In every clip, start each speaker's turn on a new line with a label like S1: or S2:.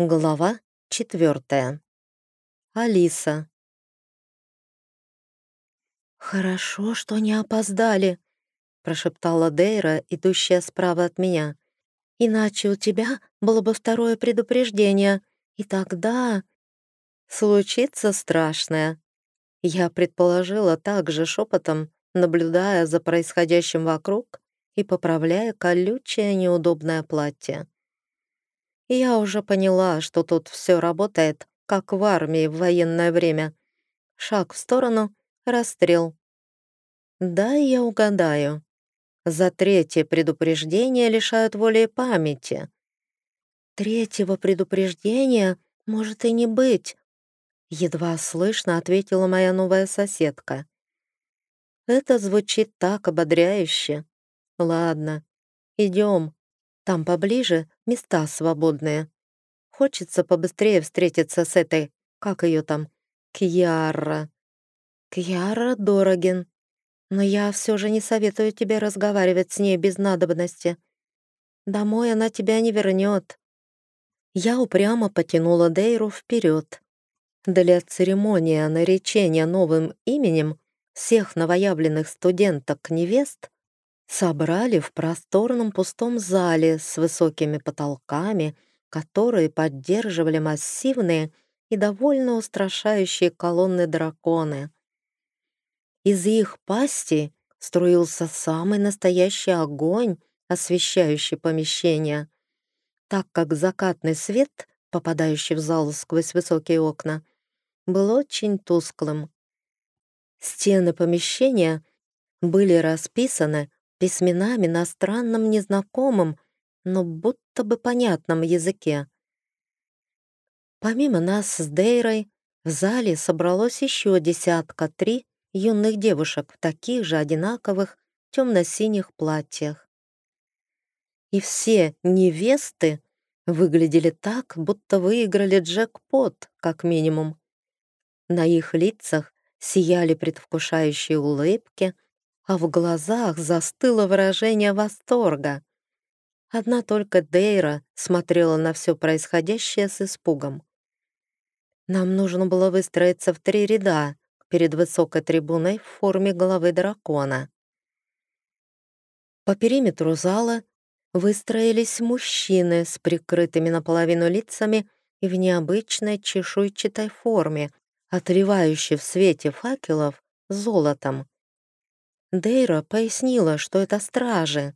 S1: Глава четвертая. Алиса. «Хорошо, что не опоздали», — прошептала Дейра, идущая справа от меня. «Иначе у тебя было бы второе предупреждение, и тогда...» «Случится страшное», — я предположила также шепотом, наблюдая за происходящим вокруг и поправляя колючее неудобное платье. Я уже поняла, что тут все работает, как в армии в военное время. Шаг в сторону — расстрел. Да, я угадаю. За третье предупреждение лишают воли и памяти. Третьего предупреждения может и не быть. Едва слышно ответила моя новая соседка. Это звучит так ободряюще. Ладно, идем. Там поближе места свободные. Хочется побыстрее встретиться с этой, как ее там, Кьяра. Кьяра Дорогин. Но я все же не советую тебе разговаривать с ней без надобности. Домой она тебя не вернет. Я упрямо потянула Дейру вперед. Для церемонии наречения новым именем всех новоявленных студенток-невест собрали в просторном пустом зале с высокими потолками, которые поддерживали массивные и довольно устрашающие колонны драконы. Из их пасти струился самый настоящий огонь, освещающий помещение, так как закатный свет, попадающий в зал сквозь высокие окна, был очень тусклым. Стены помещения были расписаны письменами на странном незнакомом, но будто бы понятном языке. Помимо нас с Дейрой, в зале собралось еще десятка три юных девушек в таких же одинаковых темно-синих платьях. И все невесты выглядели так, будто выиграли джекпот, как минимум. На их лицах сияли предвкушающие улыбки — а в глазах застыло выражение восторга. Одна только Дейра смотрела на все происходящее с испугом. Нам нужно было выстроиться в три ряда перед высокой трибуной в форме головы дракона. По периметру зала выстроились мужчины с прикрытыми наполовину лицами и в необычной чешуйчатой форме, отливающей в свете факелов золотом. Дейра пояснила, что это стражи,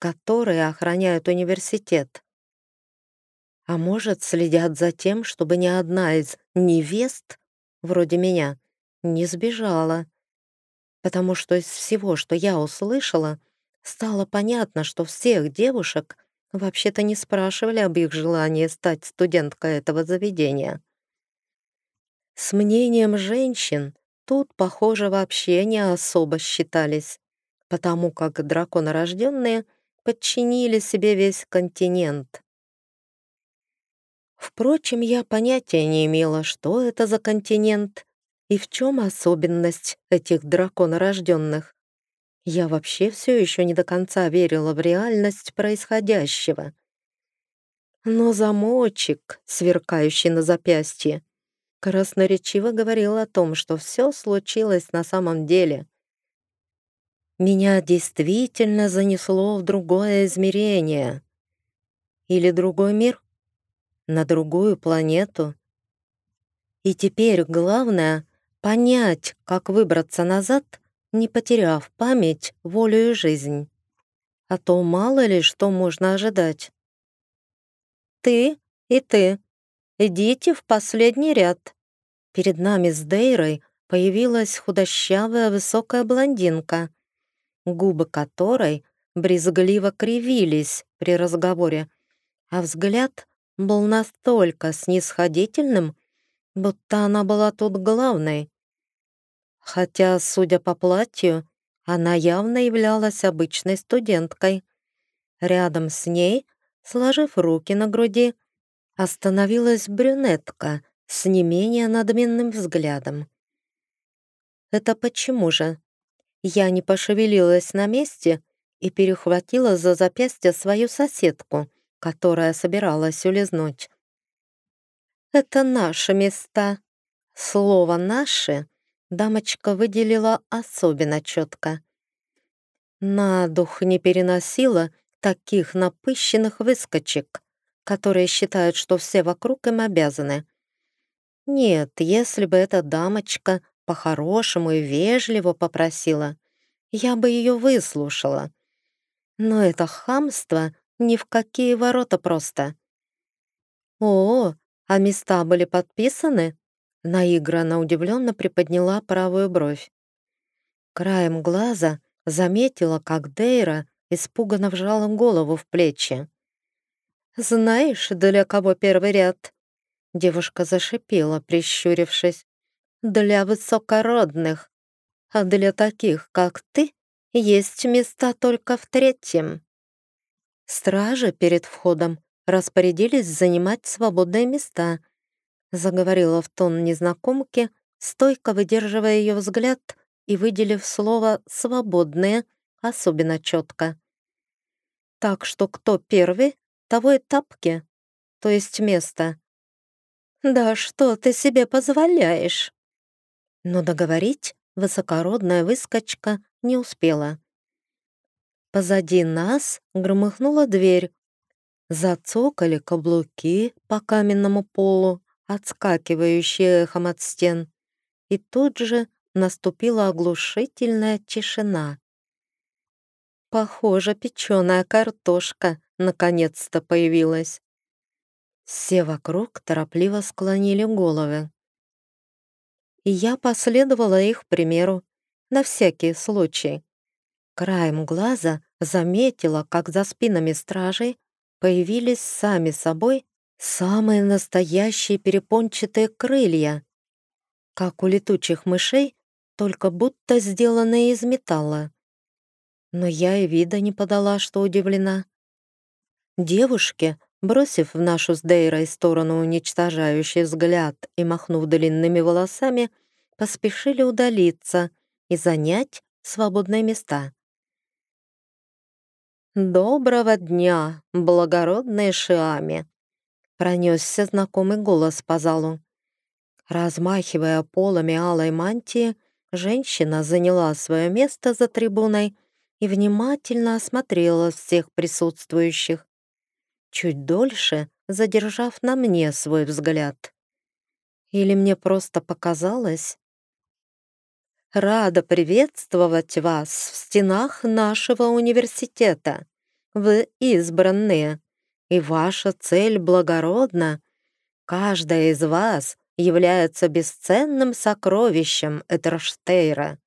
S1: которые охраняют университет. А может, следят за тем, чтобы ни одна из невест, вроде меня, не сбежала. Потому что из всего, что я услышала, стало понятно, что всех девушек вообще-то не спрашивали об их желании стать студенткой этого заведения. С мнением женщин тут, похоже, вообще не особо считались, потому как драконорожденные подчинили себе весь континент. Впрочем, я понятия не имела, что это за континент и в чем особенность этих драконорожденных. Я вообще все еще не до конца верила в реальность происходящего. Но замочек, сверкающий на запястье, красноречиво говорил о том, что все случилось на самом деле. Меня действительно занесло в другое измерение. Или другой мир? На другую планету? И теперь главное — понять, как выбраться назад, не потеряв память, волю и жизнь. А то мало ли что можно ожидать. «Ты и ты», «Идите в последний ряд». Перед нами с Дейрой появилась худощавая высокая блондинка, губы которой брезгливо кривились при разговоре, а взгляд был настолько снисходительным, будто она была тут главной. Хотя, судя по платью, она явно являлась обычной студенткой. Рядом с ней, сложив руки на груди, остановилась брюнетка с не менее надменным взглядом. «Это почему же?» Я не пошевелилась на месте и перехватила за запястье свою соседку, которая собиралась улизнуть. это наши места». Слово «наши» дамочка выделила особенно четко. На дух не переносила таких напыщенных выскочек, которые считают, что все вокруг им обязаны. Нет, если бы эта дамочка по-хорошему и вежливо попросила, я бы ее выслушала. Но это хамство ни в какие ворота просто. «О, а места были подписаны?» Наигранно удивленно приподняла правую бровь. Краем глаза заметила, как Дейра испуганно вжала голову в плечи. «Знаешь, для кого первый ряд?» Девушка зашипела, прищурившись. «Для высокородных, а для таких, как ты, есть места только в третьем». Стражи перед входом распорядились занимать свободные места, заговорила в тон незнакомки, стойко выдерживая ее взгляд и выделив слово «свободные» особенно четко. Так что кто первый, того и тапки, то есть место. «Да что ты себе позволяешь?» Но договорить высокородная выскочка не успела. Позади нас громыхнула дверь. Зацокали каблуки по каменному полу, отскакивающие эхом от стен. И тут же наступила оглушительная тишина. Похоже, печеная картошка наконец-то появилась. Все вокруг торопливо склонили головы. И я последовала их примеру, на всякий случай. Краем глаза заметила, как за спинами стражей появились сами собой самые настоящие перепончатые крылья, как у летучих мышей, только будто сделанные из металла. Но я и вида не подала, что удивлена. Девушки, бросив в нашу с Дейрой сторону уничтожающий взгляд и махнув длинными волосами, поспешили удалиться и занять свободные места. «Доброго дня, благородные Шиами!» Пронесся знакомый голос по залу. Размахивая полами алой мантии, женщина заняла свое место за трибуной и внимательно осмотрела всех присутствующих, чуть дольше задержав на мне свой взгляд. Или мне просто показалось? Рада приветствовать вас в стенах нашего университета. Вы избранные, и ваша цель благородна. Каждая из вас является бесценным сокровищем Этерштейра.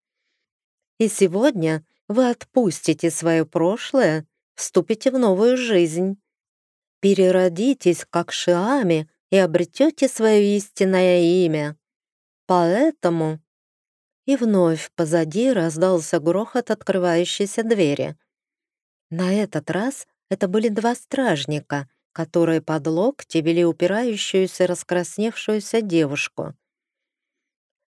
S1: И сегодня вы отпустите свое прошлое, вступите в новую жизнь. Переродитесь, как Шиами, и обретете свое истинное имя. Поэтому... И вновь позади раздался грохот открывающейся двери. На этот раз это были два стражника, которые под локти вели упирающуюся раскрасневшуюся девушку.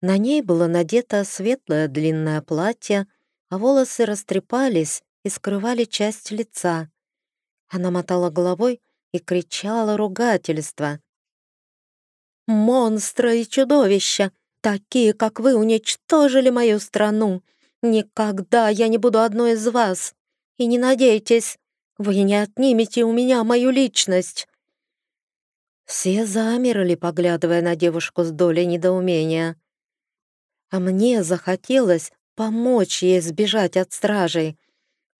S1: На ней было надето светлое длинное платье, а волосы растрепались и скрывали часть лица. Она мотала головой и кричала ругательства. «Монстры и чудовища! Такие, как вы, уничтожили мою страну! Никогда я не буду одной из вас! И не надейтесь, вы не отнимете у меня мою личность!» Все замерли, поглядывая на девушку с долей недоумения. А мне захотелось помочь ей сбежать от стражей,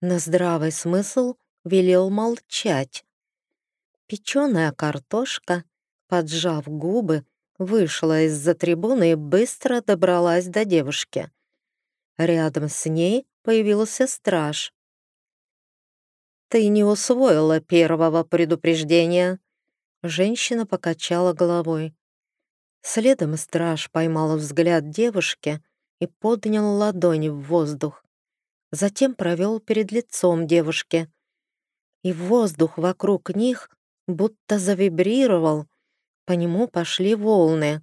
S1: но здравый смысл велел молчать. Печеная картошка, поджав губы, вышла из-за трибуны и быстро добралась до девушки. Рядом с ней появился страж. «Ты не усвоила первого предупреждения», Женщина покачала головой. Следом страж поймал взгляд девушки и поднял ладони в воздух. Затем провел перед лицом девушки. И воздух вокруг них будто завибрировал, по нему пошли волны.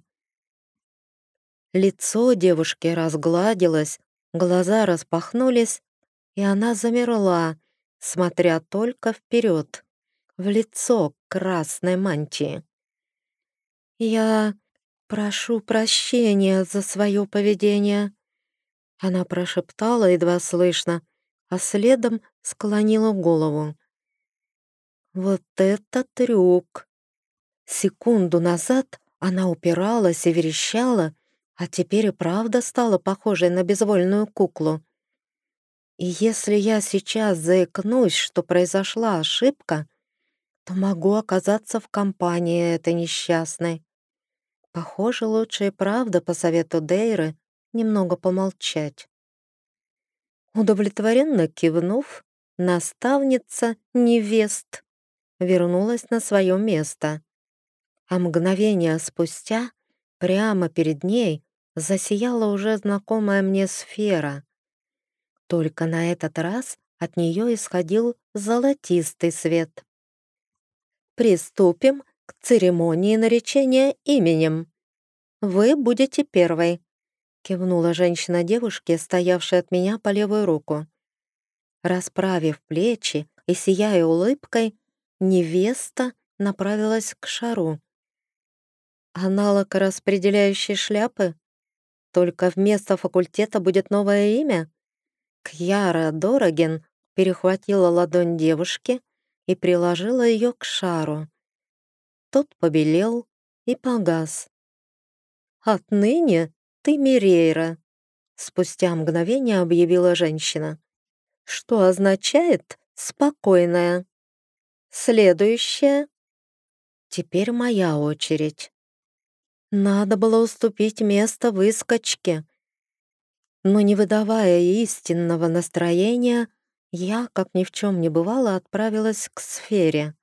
S1: Лицо девушки разгладилось, глаза распахнулись, и она замерла, смотря только вперед, в лицо красной мантии. Я прошу прощения за свое поведение. Она прошептала едва слышно, а следом склонила голову. Вот это трюк! Секунду назад она упиралась и верещала, а теперь и правда стала похожей на безвольную куклу. И если я сейчас заикнусь, что произошла ошибка, то могу оказаться в компании этой несчастной. Похоже, лучше и правда по совету Дейры немного помолчать. Удовлетворенно кивнув, наставница невест вернулась на свое место. А мгновение спустя прямо перед ней засияла уже знакомая мне сфера. Только на этот раз от нее исходил золотистый свет. «Приступим к церемонии наречения именем. Вы будете первой», — кивнула женщина девушке, стоявшей от меня по левую руку. Расправив плечи и сияя улыбкой, невеста направилась к шару. Аналог распределяющей шляпы? Только вместо факультета будет новое имя? Кьяра Дороген перехватила ладонь девушки и приложила ее к шару. Тот побелел и погас. «Отныне ты Мирейра», — спустя мгновение объявила женщина, что означает «спокойная». «Следующая». Теперь моя очередь. Надо было уступить место выскочке, но не выдавая истинного настроения, я, как ни в чем не бывало, отправилась к сфере.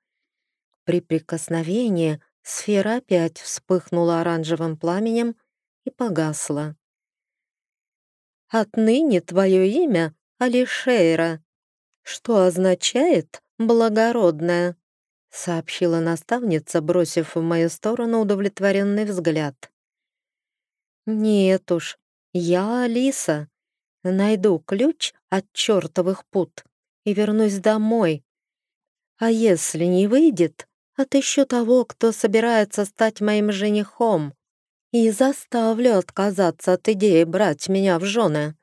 S1: При прикосновении сфера опять вспыхнула оранжевым пламенем и погасла. «Отныне твое имя Алишейра, что означает «благородная», сообщила наставница, бросив в мою сторону удовлетворенный взгляд. «Нет уж, я Алиса. Найду ключ от чертовых пут и вернусь домой. А если не выйдет, отыщу того, кто собирается стать моим женихом, и заставлю отказаться от идеи брать меня в жены.